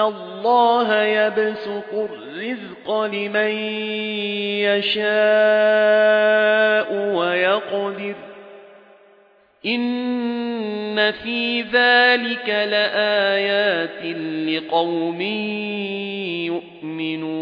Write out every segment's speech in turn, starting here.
اللَّهَ يَبْسُطُ الرِّزْقَ لِمَن يَشَاءُ وَيَقْدِرُ إِنَّ فِي ذَلِكَ لَآيَاتٍ لِقَوْمٍ يُؤْمِنُونَ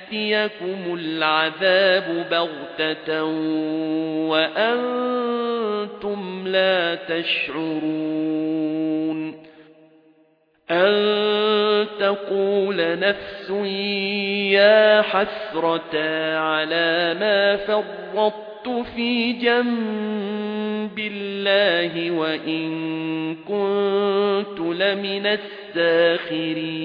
الْعَذَابُ بَغْتَةً وَأَنْتُمْ لَا تَشْعُرُونَ أَن تَقُولَ نَفْسٌ يَا حَسْرَتَا عَلَى مَا فَرَّطتُ فِي جَنبِ اللَّهِ وَإِن كُنتُ لَمِنَ السَّاخِرِينَ